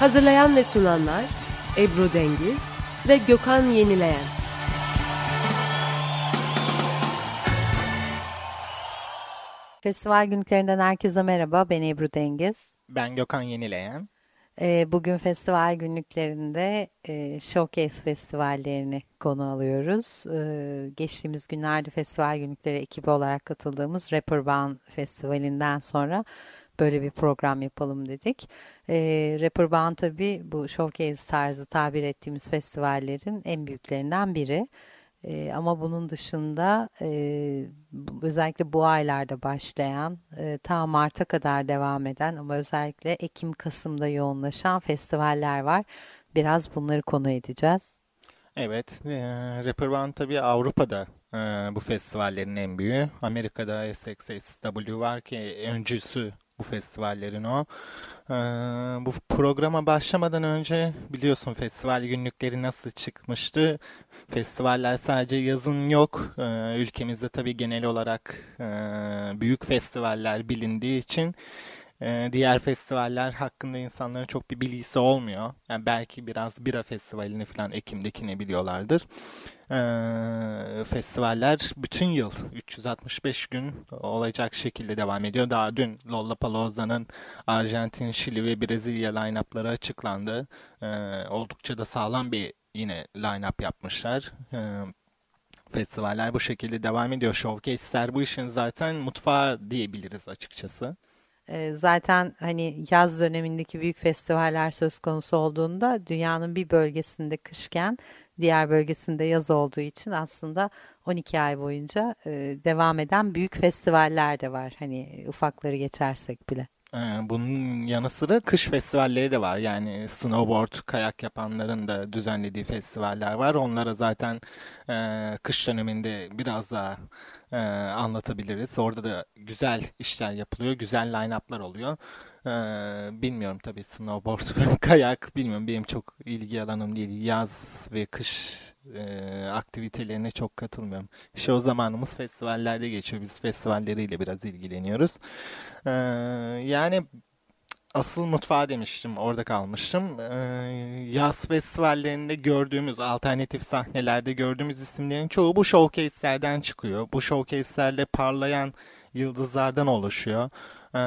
Hazırlayan ve sunanlar Ebru Dengiz ve Gökhan Yenileyen. Festival günlüklerinden herkese merhaba. Ben Ebru Dengiz. Ben Gökhan Yenileyen. Ee, Bugün festival günlüklerinde e, Showcase festivallerini konu alıyoruz. Ee, Geçtiğimiz günlerde festival günlükleri ekibi olarak katıldığımız Rapper Band Festivali'nden sonra böyle bir program yapalım dedik. Ee, Rapper Band tabii bu Showcase tarzı tabir ettiğimiz festivallerin en büyüklerinden biri. Ee, ama bunun dışında e, özellikle bu aylarda başlayan, e, ta Mart'a kadar devam eden ama özellikle Ekim-Kasım'da yoğunlaşan festivaller var. Biraz bunları konu edeceğiz. Evet, e, Rapper Band tabii Avrupa'da e, bu festivallerin en büyüğü. Amerika'da SXSW var ki öncüsü bu festivallerin o. E, bu programa başlamadan önce biliyorsun festival günlükleri nasıl çıkmıştı. Festivaller sadece yazın yok. E, ülkemizde tabii genel olarak e, büyük festivaller bilindiği için diğer festivaller hakkında insanların çok bir bilgisi olmuyor. Yani belki biraz bira festivalini falan Ekim'dekini biliyorlardır. E, festivaller bütün yıl 365 gün olacak şekilde devam ediyor. Daha dün Lollapalooza'nın Arjantin, Şili ve Brezilya line-up'ları açıklandı. E, oldukça da sağlam bir yine line-up yapmışlar. E, Festivaller bu şekilde devam ediyor. Showcase'ler bu işin zaten mutfağı diyebiliriz açıkçası. Zaten hani yaz dönemindeki büyük festivaller söz konusu olduğunda dünyanın bir bölgesinde kışken diğer bölgesinde yaz olduğu için aslında 12 ay boyunca e, devam eden büyük festivaller de var. Hani ufakları geçersek bile. Ee, Bunun yanı sıra kış festivalleri de var. Yani snowboard, kayak yapanların da düzenlediği festivaller var. Onlara zaten e, kış döneminde biraz daha e, anlatabiliriz. Orada da güzel işler yapılıyor, güzel line-up'lar oluyor. Ee, bilmiyorum tabii snowboard kayak bilmiyorum benim çok ilgi alanım değil. Yaz ve kış e, aktivitelerine çok katılmıyorum. O zamanımız festivallerde geçiyor. Biz festivalleriyle biraz ilgileniyoruz. Ee, yani asıl mutfağı demiştim, orada kalmıştım. Ee, yaz festivallerinde gördüğümüz, alternatif sahnelerde gördüğümüz isimlerin çoğu bu showcase'lerden çıkıyor. Bu showcase'lerle parlayan yıldızlardan oluşuyor. Ee,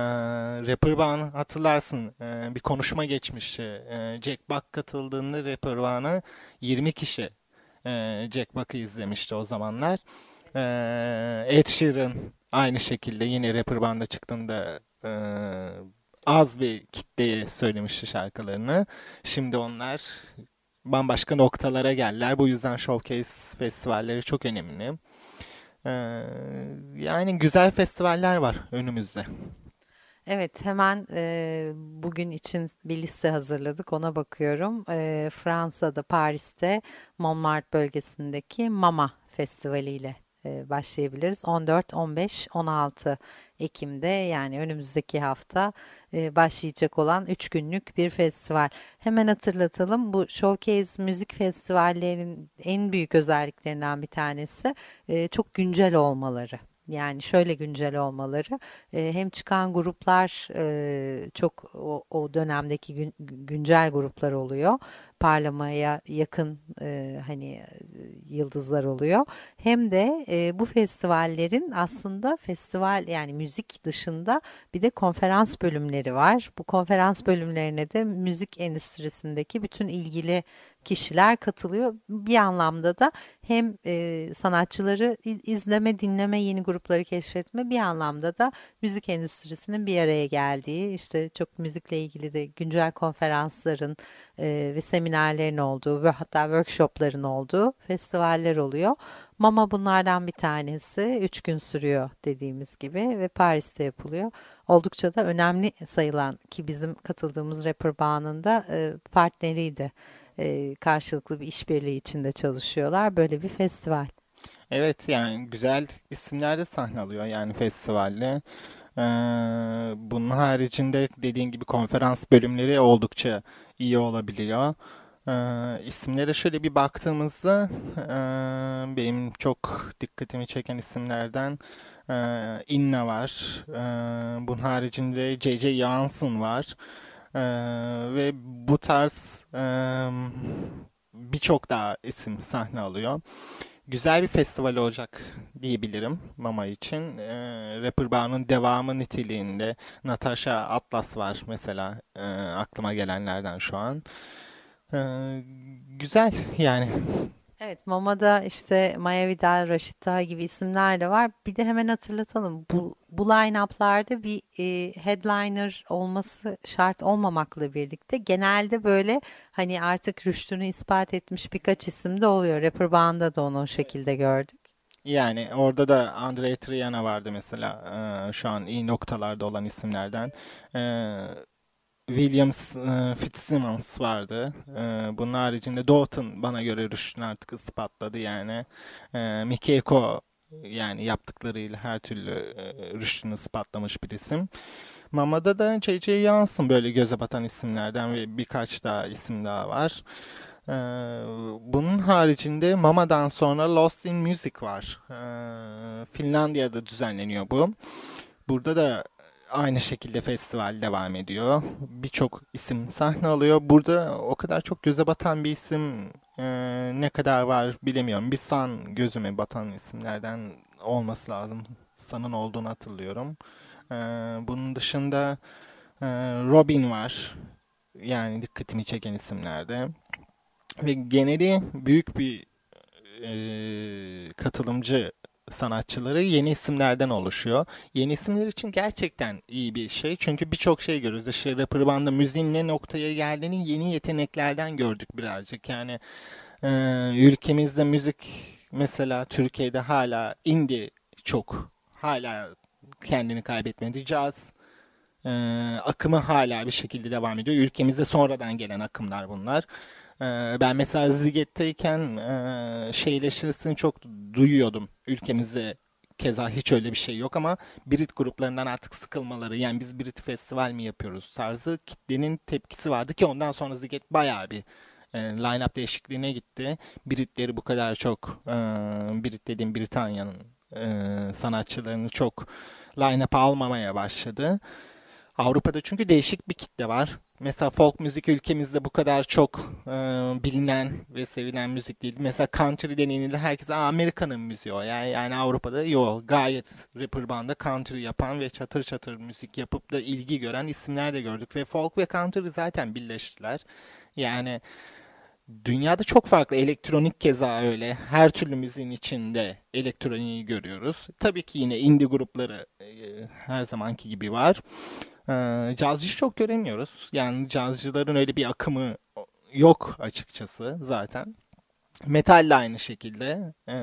Rapper Band hatırlarsın e, bir konuşma geçmişti. Ee, Jack Buck katıldığında Rapper Band'a 20 kişi e, Jack Buck'ı izlemişti o zamanlar. Ee, Ed Sheeran aynı şekilde yine Rapper Band'a çıktığında e, az bir kitleye söylemişti şarkılarını. Şimdi onlar bambaşka noktalara geldiler. Bu yüzden Showcase festivalleri çok önemli. Ee, yani güzel festivaller var önümüzde. Evet, hemen e, bugün için bir liste hazırladık. Ona bakıyorum. E, Fransa'da, Paris'te, Montmartre bölgesindeki Mama Festivali ile e, başlayabiliriz. 14, 15, 16 Ekim'de yani önümüzdeki hafta e, başlayacak olan 3 günlük bir festival. Hemen hatırlatalım. Bu Showcase müzik festivallerinin en büyük özelliklerinden bir tanesi e, çok güncel olmaları. Yani şöyle güncel olmaları e, hem çıkan gruplar e, çok o, o dönemdeki gün- güncel gruplar oluyor. Parlamaya yakın e, hani yıldızlar oluyor. Hem de e, bu festivallerin aslında festival yani müzik dışında bir de konferans bölümleri var. Bu konferans bölümlerine de müzik endüstrisindeki bütün ilgili kişiler katılıyor. Bir anlamda da hem e, sanatçıları izleme, dinleme, yeni grupları keşfetme bir anlamda da müzik endüstrisinin bir araya geldiği işte çok müzikle ilgili de güncel konferansların e, ve seminerlerin olduğu ve hatta workshopların olduğu festivaller oluyor. Mama bunlardan bir tanesi. Üç gün sürüyor dediğimiz gibi ve Paris'te yapılıyor. Oldukça da önemli sayılan ki bizim katıldığımız rapper bağının e, partneriydi. E, karşılıklı bir işbirliği içinde çalışıyorlar. Böyle bir festival. Evet yani güzel isimler de sahne alıyor yani festivalde. Ee, bunun haricinde dediğin gibi konferans bölümleri oldukça iyi olabiliyor. Ee, isimlere şöyle bir baktığımızda e, benim çok dikkatimi çeken isimlerden e, Inna var. E, bunun haricinde J.J. Johansson var. Ve bu tarz e, birçok daha isim sahne alıyor güzel bir festival olacak diyebilirim Mama için. E, Rapper Bar'ın devamı niteliğinde Natasha Atlas var mesela e, aklıma gelenlerden şu an. E, güzel yani. Evet, Mama'da işte Maya Vidal, Raşit Taha gibi isimler de var. Bir de hemen hatırlatalım. Bu, bu line-up'larda bir e, headliner olması şart olmamakla birlikte genelde böyle hani artık rüştünü ispat etmiş birkaç isim de oluyor. Rapper Band'da da onu o şekilde gördük. Yani orada da Andre Triana vardı mesela. Ee, şu an iyi noktalarda olan isimlerden. Ee, Williams e, Fitzsimmons vardı. E, bunun haricinde Doughton bana göre rüştünü artık ispatladı yani. E, Mikeko yani yaptıklarıyla her türlü e, ispatlamış bir isim. Mama'da da J.J. Johnson böyle göze batan isimlerden ve birkaç daha isim daha var. Ee, bunun haricinde Mama'dan sonra Lost in Music var. Finlandiya'da düzenleniyor bu. Burada da aynı şekilde festival devam ediyor. Birçok isim sahne alıyor. Burada o kadar çok göze batan bir isim e, ne kadar var bilemiyorum. Bir San gözüme batan isimlerden olması lazım. San'ın olduğunu hatırlıyorum. E, bunun dışında e, Robin var. Yani dikkatimi çeken isimlerde. Ve geneli büyük bir e, katılımcı sanatçıları yeni isimlerden oluşuyor. Yeni isimler için gerçekten iyi bir şey. Çünkü birçok şey görüyoruz. İşte rapper banda müziğin ne noktaya geldiğini yeni yeteneklerden gördük birazcık. Yani e, ülkemizde müzik mesela Türkiye'de hala indie çok hala kendini kaybetmedi. Caz e, akımı hala bir şekilde devam ediyor. Ülkemizde sonradan gelen akımlar bunlar. Ee, ben mesela Ziget'teyken e, şeyleşirisini çok duyuyordum. Ülkemizde keza hiç öyle bir şey yok ama Brit gruplarından artık sıkılmaları yani biz Brit festival mi yapıyoruz tarzı kitlenin tepkisi vardı ki ondan sonra Ziget bayağı bir e, line-up değişikliğine gitti. Britleri bu kadar çok e, Brit dediğim Britanya'nın e, sanatçılarını çok line-up almamaya başladı. Avrupa'da çünkü değişik bir kitle var. Mesela folk müzik ülkemizde bu kadar çok e, bilinen ve sevilen müzik değil. Mesela country deneyiminde herkes Amerika'nın müziği o. Yani, yani Avrupa'da yok gayet rapper banda country yapan ve çatır çatır müzik yapıp da ilgi gören isimler de gördük. Ve folk ve country zaten birleştiler. Yani dünyada çok farklı. Elektronik keza öyle. Her türlü müziğin içinde elektroniği görüyoruz. Tabii ki yine indie grupları e, her zamanki gibi var. Ee, cazcı çok göremiyoruz. Yani cazcıların öyle bir akımı yok açıkçası zaten. Metal de aynı şekilde. E,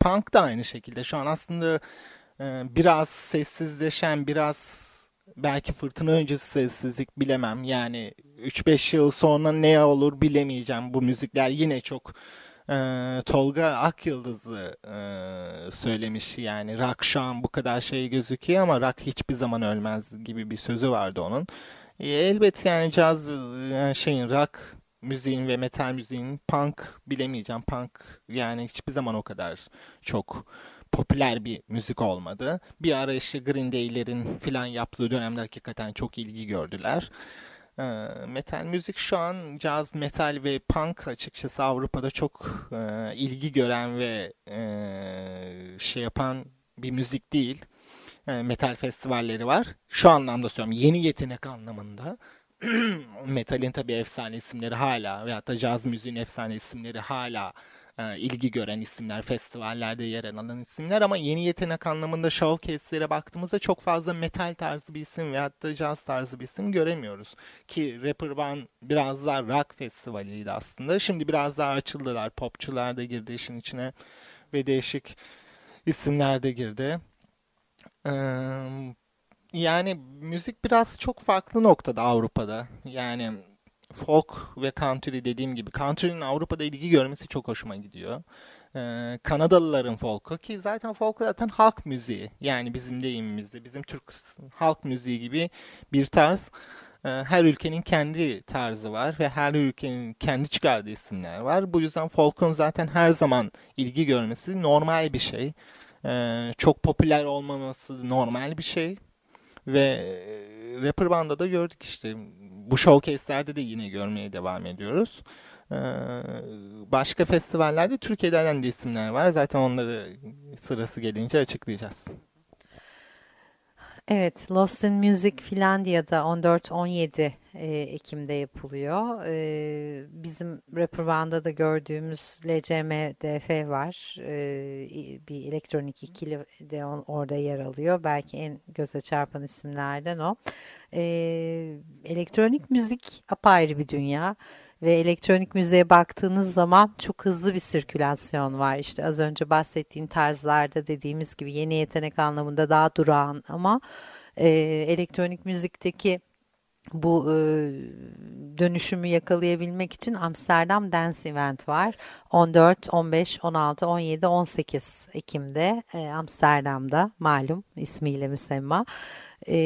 punk da aynı şekilde. Şu an aslında e, biraz sessizleşen, biraz belki fırtına öncesi sessizlik bilemem. Yani 3-5 yıl sonra ne olur bilemeyeceğim. Bu müzikler yine çok e, Tolga Akyıldız'ı e, söylemiş yani rock şu an bu kadar şey gözüküyor ama rock hiçbir zaman ölmez gibi bir sözü vardı onun. E, elbet yani caz yani şeyin rock müziğin ve metal müziğin punk bilemeyeceğim punk yani hiçbir zaman o kadar çok popüler bir müzik olmadı. Bir ara işte Green Day'lerin filan yaptığı dönemde hakikaten çok ilgi gördüler. Ee, metal müzik şu an caz, metal ve punk açıkçası Avrupa'da çok e, ilgi gören ve e, şey yapan bir müzik değil. E, metal festivalleri var. Şu anlamda söylüyorum yeni yetenek anlamında. Metalin tabii efsane isimleri hala veyahut da caz müziğin efsane isimleri hala e, ilgi gören isimler, festivallerde yer alan isimler ama yeni yetenek anlamında showcase'lere baktığımızda çok fazla metal tarzı bir isim veyahut da jazz tarzı bir isim göremiyoruz. Ki Rapper One biraz daha rock festivaliydi aslında. Şimdi biraz daha açıldılar. Popçular da girdi işin içine. ve değişik isimler de girdi. Ee, yani müzik biraz çok farklı noktada Avrupa'da. Yani folk ve country dediğim gibi country'nin Avrupa'da ilgi görmesi çok hoşuma gidiyor. Ee, Kanadalıların folku ki zaten folk zaten halk müziği yani bizim deyimimizde bizim Türk halk müziği gibi bir tarz. Ee, her ülkenin kendi tarzı var ve her ülkenin kendi çıkardığı isimler var. Bu yüzden folk'un zaten her zaman ilgi görmesi normal bir şey. Ee, çok popüler olmaması normal bir şey. Ve e, Rapper Band'da da gördük işte. Bu showcase'lerde de yine görmeye devam ediyoruz. Ee, başka festivallerde Türkiye'den de isimler var. Zaten onları sırası gelince açıklayacağız. Evet, Lost in Music Finlandiya'da 14-17 e, Ekim'de yapılıyor. E, bizim Rappervan'da da gördüğümüz LCMDF var. E, bir elektronik ikili de on, orada yer alıyor. Belki en göze çarpan isimlerden o. E, elektronik müzik apayrı bir dünya ve elektronik müziğe baktığınız zaman çok hızlı bir sirkülasyon var. İşte az önce bahsettiğin tarzlarda dediğimiz gibi yeni yetenek anlamında daha durağan ama e, elektronik müzikteki bu e, dönüşümü yakalayabilmek için Amsterdam Dance Event var. 14, 15, 16, 17, 18 Ekim'de e, Amsterdam'da malum ismiyle müsemma e,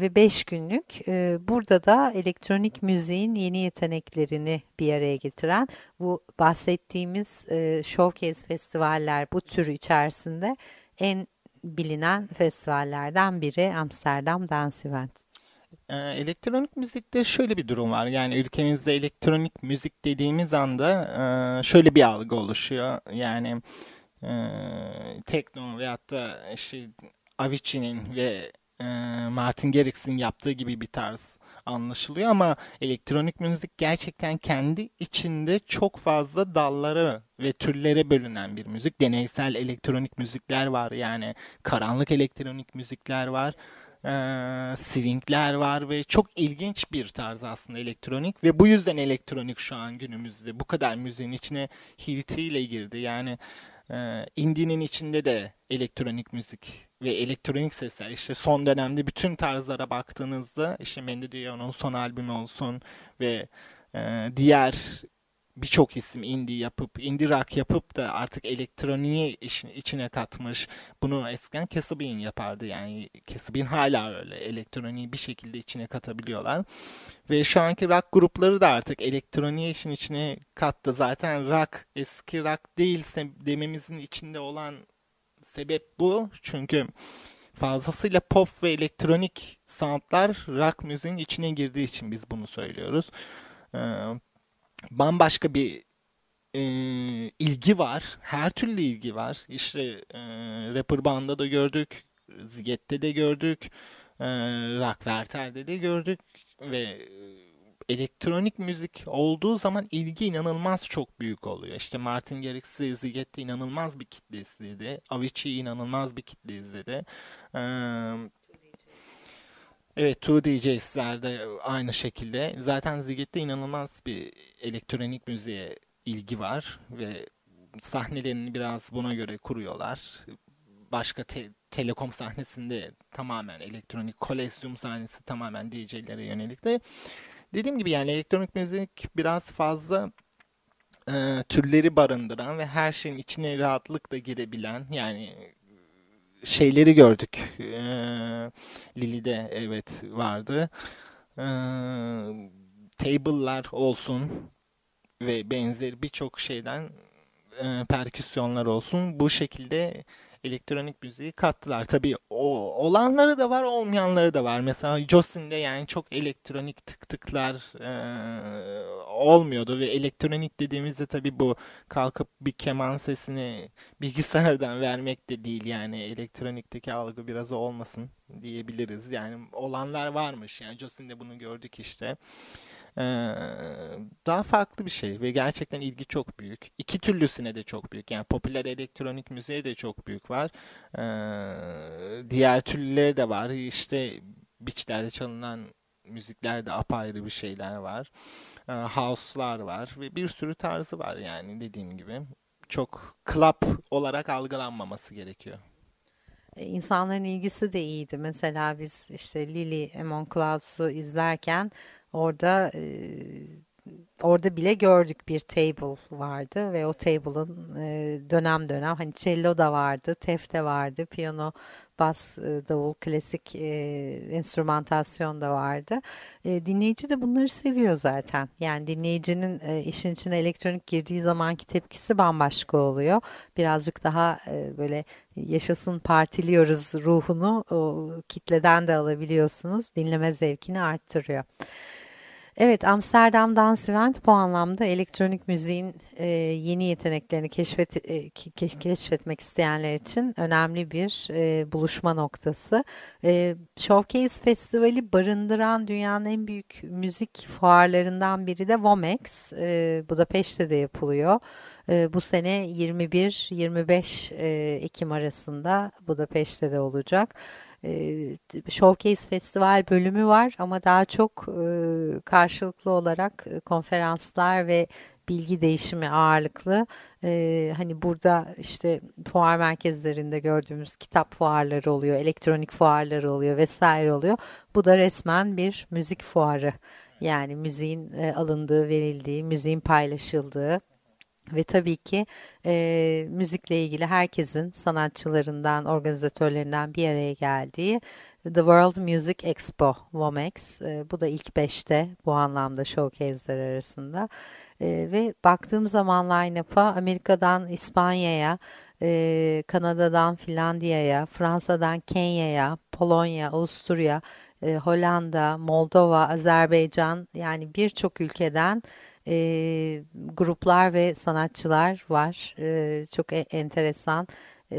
ve 5 günlük e, burada da elektronik müziğin yeni yeteneklerini bir araya getiren bu bahsettiğimiz e, showcase festivaller bu türü içerisinde en bilinen festivallerden biri Amsterdam Dance Event. Elektronik müzikte şöyle bir durum var. Yani ülkemizde elektronik müzik dediğimiz anda şöyle bir algı oluşuyor. Yani tekno veyahut da işte Avicii'nin ve e, Martin Garrix'in yaptığı gibi bir tarz anlaşılıyor ama elektronik müzik gerçekten kendi içinde çok fazla dalları ve türlere bölünen bir müzik. Deneysel elektronik müzikler var yani karanlık elektronik müzikler var. Ee, swingler var ve çok ilginç bir tarz aslında elektronik ve bu yüzden elektronik şu an günümüzde bu kadar müziğin içine hiltiyle girdi. Yani e, indie'nin içinde de elektronik müzik ve elektronik sesler işte son dönemde bütün tarzlara baktığınızda işte Mandy Dion'un son albümü olsun ve e, diğer birçok isim indie yapıp indie rock yapıp da artık elektroniği işin içine katmış. Bunu eskiden Casabin yapardı yani Casabin hala öyle elektroniği bir şekilde içine katabiliyorlar. Ve şu anki rock grupları da artık elektroniği işin içine kattı. Zaten rock eski rock değilse dememizin içinde olan sebep bu. Çünkü fazlasıyla pop ve elektronik soundlar rock müziğin içine girdiği için biz bunu söylüyoruz. Ee, bambaşka bir e, ilgi var. Her türlü ilgi var. İşte e, Rapper Band'da da gördük. Ziget'te de gördük. E, Rock Werther'de de gördük. Ve elektronik müzik olduğu zaman ilgi inanılmaz çok büyük oluyor. İşte Martin Garrix'i Ziget'te inanılmaz bir kitle izledi. Avicii'yi inanılmaz bir kitle izledi. Ee, evet True DJs'lerde aynı şekilde. Zaten Ziget'te inanılmaz bir elektronik müziğe ilgi var ve sahnelerini biraz buna göre kuruyorlar. Başka te- telekom sahnesinde tamamen elektronik, kolezyum sahnesi tamamen DJ'lere yönelik de Dediğim gibi yani elektronik müzik biraz fazla e, türleri barındıran ve her şeyin içine rahatlıkla girebilen yani şeyleri gördük. E, Lili'de evet vardı. E, table'lar olsun ve benzeri birçok şeyden e, perküsyonlar olsun bu şekilde elektronik müziği kattılar. Tabii o olanları da var, olmayanları da var. Mesela Jocelyn'de yani çok elektronik tık tıklar e, olmuyordu ve elektronik dediğimizde tabii bu kalkıp bir keman sesini bilgisayardan vermek de değil yani elektronikteki algı biraz olmasın diyebiliriz. Yani olanlar varmış yani Jocelyn'de bunu gördük işte. Ee, daha farklı bir şey ve gerçekten ilgi çok büyük. İki türlüsüne de çok büyük. Yani popüler elektronik müziğe de çok büyük var. Ee, diğer türlüleri de var. İşte beachlerde çalınan müziklerde apayrı bir şeyler var. Ee, house'lar var ve bir sürü tarzı var yani dediğim gibi. çok club olarak algılanmaması gerekiyor. E, İnsanların ilgisi de iyiydi. Mesela biz işte Lily Among Clouds'u izlerken orada e, orada bile gördük bir table vardı ve o table'ın e, dönem dönem hani cello da vardı, tef de vardı, piyano, bas, e, davul, klasik e, enstrümantasyon da vardı. Dinleyici de bunları seviyor zaten. Yani dinleyicinin işin içine elektronik girdiği zamanki tepkisi bambaşka oluyor. Birazcık daha böyle yaşasın partiliyoruz ruhunu o kitleden de alabiliyorsunuz. Dinleme zevkini arttırıyor. Evet, Amsterdam Dance Event bu anlamda elektronik müziğin e, yeni yeteneklerini keşfet, e, ke, keşfetmek isteyenler için önemli bir e, buluşma noktası. E, Showcase Festivali barındıran dünyanın en büyük müzik fuarlarından biri de Womex. E, Budapeşte'de yapılıyor. E, bu sene 21-25 e, Ekim arasında Budapeşte'de olacak Showcase Festival bölümü var ama daha çok karşılıklı olarak konferanslar ve bilgi değişimi ağırlıklı. Hani burada işte fuar merkezlerinde gördüğümüz kitap fuarları oluyor, elektronik fuarları oluyor vesaire oluyor. Bu da resmen bir müzik fuarı. Yani müziğin alındığı, verildiği, müziğin paylaşıldığı ve tabii ki e, müzikle ilgili herkesin sanatçılarından, organizatörlerinden bir araya geldiği The World Music Expo WOMEX. E, bu da ilk beşte bu anlamda showcase'ler arasında. E, ve baktığım zaman line-up'a Amerika'dan İspanya'ya, e, Kanada'dan Finlandiya'ya, Fransa'dan Kenya'ya, Polonya, Avusturya, e, Hollanda, Moldova, Azerbaycan yani birçok ülkeden e, gruplar ve sanatçılar var. E, çok e, enteresan. E,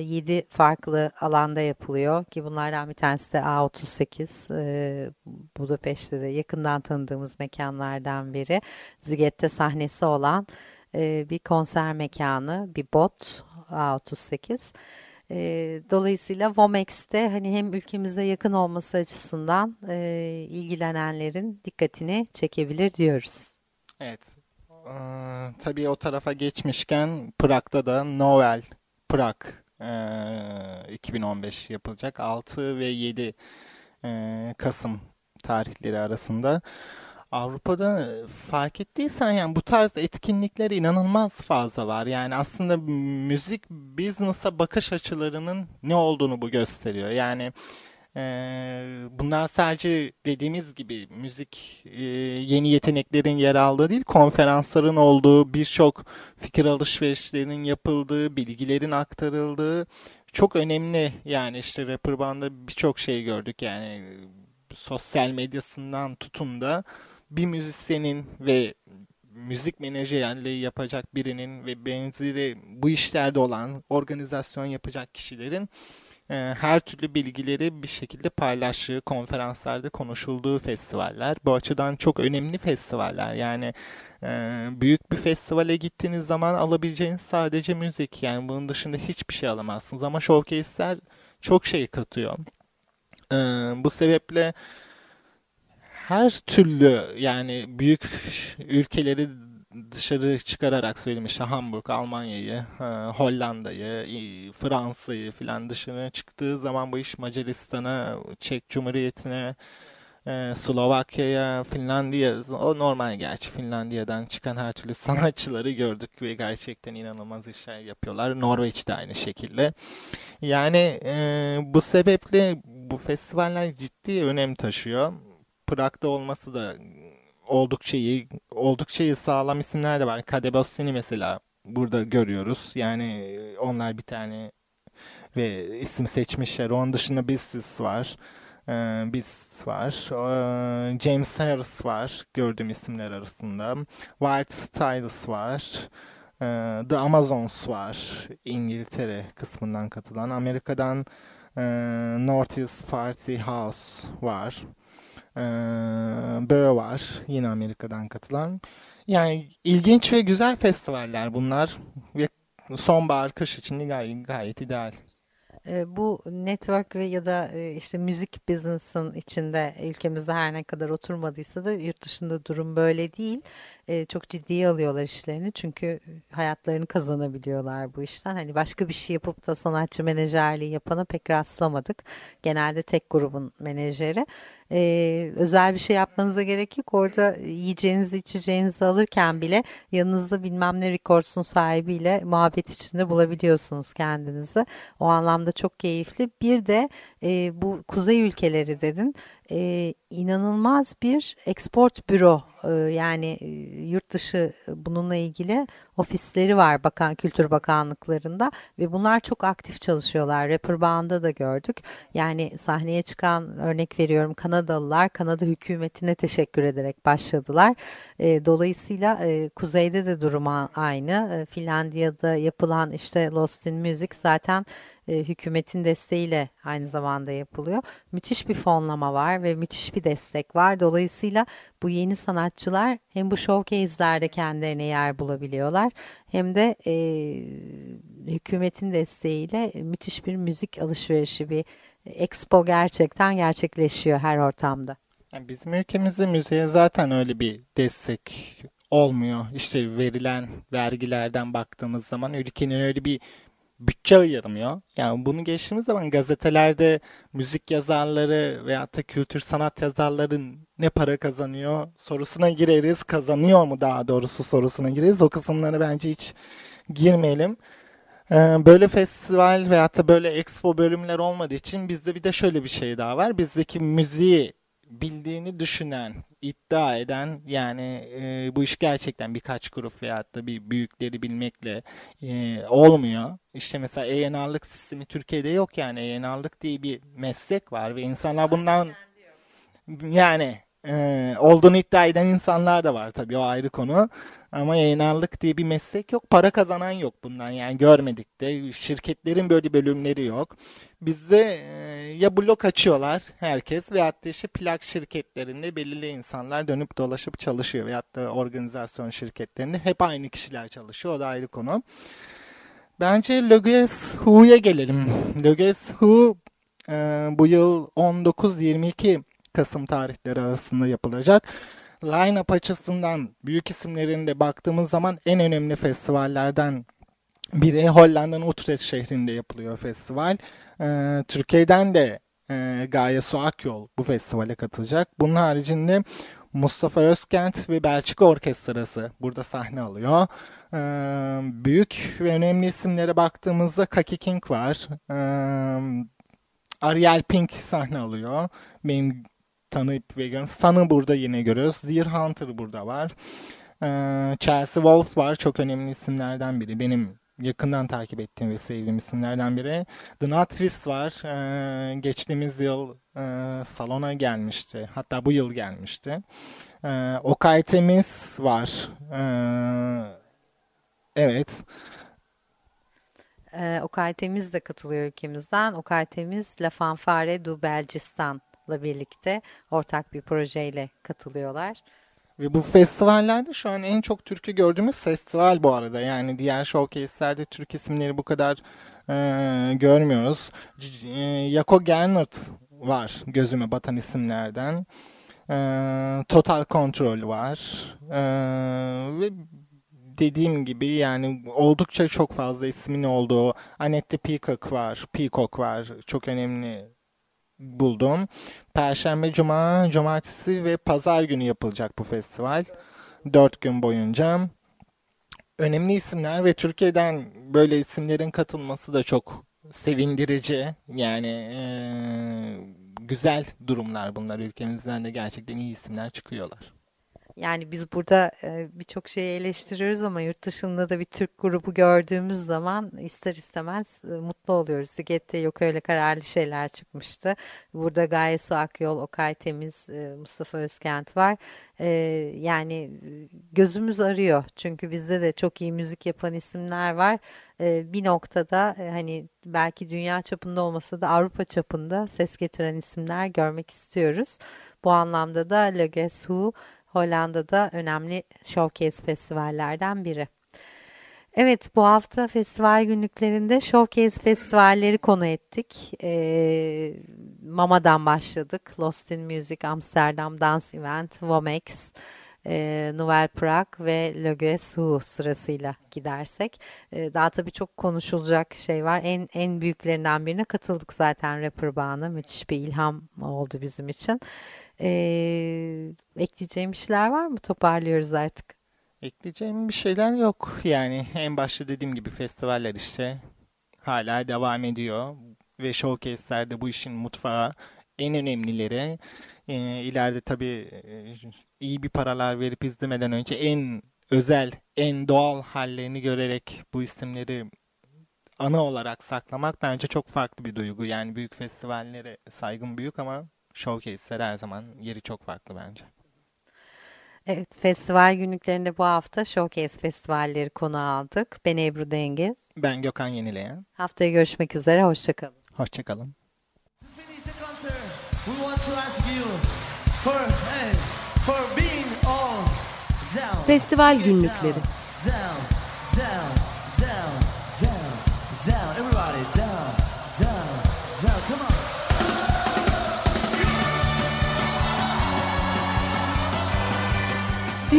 7 farklı alanda yapılıyor ki bunlardan bir tanesi de A38 e, Budapeşte de yakından tanıdığımız mekanlardan biri. Ziget'te sahnesi olan e, bir konser mekanı, bir bot A38. E, dolayısıyla Vomex'te hani hem ülkemize yakın olması açısından e, ilgilenenlerin dikkatini çekebilir diyoruz. Evet. Ee, tabii o tarafa geçmişken Prag'da da Noel Prag e, 2015 yapılacak. 6 ve 7 e, Kasım tarihleri arasında. Avrupa'da fark ettiysen yani bu tarz etkinlikler inanılmaz fazla var. Yani aslında müzik business'a bakış açılarının ne olduğunu bu gösteriyor. Yani bunlar sadece dediğimiz gibi müzik yeni yeteneklerin yer aldığı değil, konferansların olduğu, birçok fikir alışverişlerinin yapıldığı, bilgilerin aktarıldığı çok önemli. Yani işte Rapper Band'da birçok şey gördük. Yani sosyal medyasından tutun da bir müzisyenin ve müzik menajerliği yapacak birinin ve benzeri bu işlerde olan organizasyon yapacak kişilerin her türlü bilgileri bir şekilde paylaştığı, konferanslarda konuşulduğu festivaller. Bu açıdan çok önemli festivaller. Yani e, büyük bir festivale gittiğiniz zaman alabileceğiniz sadece müzik. Yani bunun dışında hiçbir şey alamazsınız. Ama showcase'ler çok şey katıyor. Ee, bu sebeple her türlü yani büyük ülkeleri dışarı çıkararak söyleyeyim işte Hamburg, Almanya'yı, Hollanda'yı, Fransa'yı filan dışına çıktığı zaman bu iş Macaristan'a, Çek Cumhuriyeti'ne, e, Slovakya'ya, Finlandiya, o normal gerçi Finlandiya'dan çıkan her türlü sanatçıları gördük ve gerçekten inanılmaz işler yapıyorlar. Norveç de aynı şekilde. Yani e, bu sebeple bu festivaller ciddi önem taşıyor. Prag'da olması da oldukça iyi, oldukça iyi sağlam isimler de var. Kadebostini mesela burada görüyoruz. Yani onlar bir tane ve isim seçmişler. Onun dışında Business var. Ee, Biz var. Ee, James Harris var gördüğüm isimler arasında. White Styles var. Ee, The Amazons var. İngiltere kısmından katılan. Amerika'dan e, Northeast Party House var. Ee, Bö var yine Amerika'dan katılan. Yani ilginç ve güzel festivaller bunlar ve sonbahar kış için gayet, gayet ideal. Bu network ve ya da işte müzik business'ın içinde ülkemizde her ne kadar oturmadıysa da yurt dışında durum böyle değil. E, çok ciddiye alıyorlar işlerini. Çünkü hayatlarını kazanabiliyorlar bu işten. Hani başka bir şey yapıp da sanatçı menajerliği yapana pek rastlamadık. Genelde tek grubun menajeri. Ee, özel bir şey yapmanıza gerek yok. Orada yiyeceğinizi içeceğinizi alırken bile yanınızda bilmem ne rekordsun sahibiyle muhabbet içinde bulabiliyorsunuz kendinizi. O anlamda çok keyifli. Bir de e, bu kuzey ülkeleri dedin e, inanılmaz bir export büro e, yani e, yurt dışı bununla ilgili ofisleri var bakan Kültür Bakanlıklarında ve bunlar çok aktif çalışıyorlar. Rapper Band'da da gördük. Yani sahneye çıkan örnek veriyorum Kanadalılar Kanada hükümetine teşekkür ederek başladılar. E, dolayısıyla e, kuzeyde de durum aynı. E, Finlandiya'da yapılan işte Lost in Music zaten e, hükümetin desteğiyle aynı zamanda yapılıyor. Müthiş bir fonlama var ve müthiş bir destek var. Dolayısıyla bu yeni sanatçılar hem bu showcase'lerde kendilerine yer bulabiliyorlar hem de e, hükümetin desteğiyle müthiş bir müzik alışverişi bir expo gerçekten gerçekleşiyor her ortamda. Yani bizim ülkemizde müzeye zaten öyle bir destek olmuyor. İşte verilen vergilerden baktığımız zaman ülkenin öyle bir bütçe ayırmıyor. Yani bunu geçtiğimiz zaman gazetelerde müzik yazarları veya da kültür sanat yazarları ne para kazanıyor sorusuna gireriz. Kazanıyor mu daha doğrusu sorusuna gireriz. O kısımlara bence hiç girmeyelim. Ee, böyle festival veya da böyle expo bölümler olmadığı için bizde bir de şöyle bir şey daha var. Bizdeki müziği bildiğini düşünen, iddia eden yani e, bu iş gerçekten birkaç grup veya da bir büyükleri bilmekle e, olmuyor. İşte mesela EYNA'lık sistemi Türkiye'de yok yani EYNA'lık diye bir meslek var ve insanlar bundan yani e, olduğunu iddia eden insanlar da var tabii o ayrı konu. Ama yayınarlık diye bir meslek yok. Para kazanan yok bundan yani görmedik de. Şirketlerin böyle bölümleri yok. Bizde e, ya blok açıyorlar herkes veyahut da işte plak şirketlerinde belirli insanlar dönüp dolaşıp çalışıyor. Veyahut da organizasyon şirketlerinde hep aynı kişiler çalışıyor. O da ayrı konu. Bence Loges Who'ya gelelim. Loges Who e, bu yıl 19-22 Kasım tarihleri arasında yapılacak. Line-up açısından büyük isimlerinde baktığımız zaman en önemli festivallerden biri Hollanda'nın Utrecht şehrinde yapılıyor festival. Ee, Türkiye'den de e, Gaye Su bu festivale katılacak. Bunun haricinde Mustafa Özkent ve Belçika Orkestrası burada sahne alıyor. Ee, büyük ve önemli isimlere baktığımızda Kaki King var. Ee, Ariel Pink sahne alıyor. Benim tanıyıp ve görüyorum. Sun'ı burada yine görüyoruz. Deer Hunter burada var. Ee, Chelsea Wolf var. Çok önemli isimlerden biri. Benim yakından takip ettiğim ve sevdiğim isimlerden biri. The Nutwist var. Ee, geçtiğimiz yıl e, salona gelmişti. Hatta bu yıl gelmişti. Ee, Okay Temiz var. Ee, evet. Ee, Okay Temiz de katılıyor ülkemizden. Okay Temiz La Fanfare du Belgistan'la birlikte ortak bir projeyle katılıyorlar. Ve bu festivallerde şu an en çok türkü gördüğümüz festival bu arada. Yani diğer showcase'lerde Türk isimleri bu kadar e, görmüyoruz. C e, Yako Gernert var gözüme batan isimlerden. E, Total Control var. E, ve dediğim gibi yani oldukça çok fazla ismin olduğu Annette Peacock var. Peacock var. Çok önemli buldum. Perşembe, Cuma, Cumartesi ve Pazar günü yapılacak bu festival. Dört gün boyunca. Önemli isimler ve Türkiye'den böyle isimlerin katılması da çok sevindirici. Yani e, güzel durumlar bunlar. Ülkemizden de gerçekten iyi isimler çıkıyorlar. Yani biz burada e, birçok şeyi eleştiriyoruz ama yurt dışında da bir Türk grubu gördüğümüz zaman ister istemez e, mutlu oluyoruz. Siget'te yok öyle kararlı şeyler çıkmıştı. Burada Gaye Su Akyol, Okay Temiz, e, Mustafa Özkent var. Yani gözümüz arıyor. Çünkü bizde de çok iyi müzik yapan isimler var. Bir noktada hani belki dünya çapında olmasa da Avrupa çapında ses getiren isimler görmek istiyoruz. Bu anlamda da Le Guess Who Hollanda'da önemli showcase festivallerden biri. Evet bu hafta festival günlüklerinde showcase festivalleri konu ettik. Ee, Mama'dan başladık. Lost in Music, Amsterdam Dance Event, Womex, e, Nouvelle Prague ve Le Guessou sırasıyla gidersek. E, daha tabii çok konuşulacak şey var. En en büyüklerinden birine katıldık zaten rapper bağına. Müthiş bir ilham oldu bizim için. E, ekleyeceğim bir şeyler var mı? Toparlıyoruz artık. Ekleyeceğim bir şeyler yok. Yani en başta dediğim gibi festivaller işte hala devam ediyor. Ve showcase'lerde bu işin mutfağı en önemlileri. E, ileride tabii e, iyi bir paralar verip izlemeden önce en özel, en doğal hallerini görerek bu isimleri ana olarak saklamak bence çok farklı bir duygu. Yani büyük festivallere saygım büyük ama showcase'ler her zaman yeri çok farklı bence. Evet, festival günlüklerinde bu hafta Showcase festivalleri konu aldık. Ben Ebru Dengiz. Ben Gökhan Yenileyen. Haftaya görüşmek üzere, hoşçakalın. Hoşçakalın. To finish the concert, we want to ask you for hey, for being all down. Festival günlükleri. Down, down, down,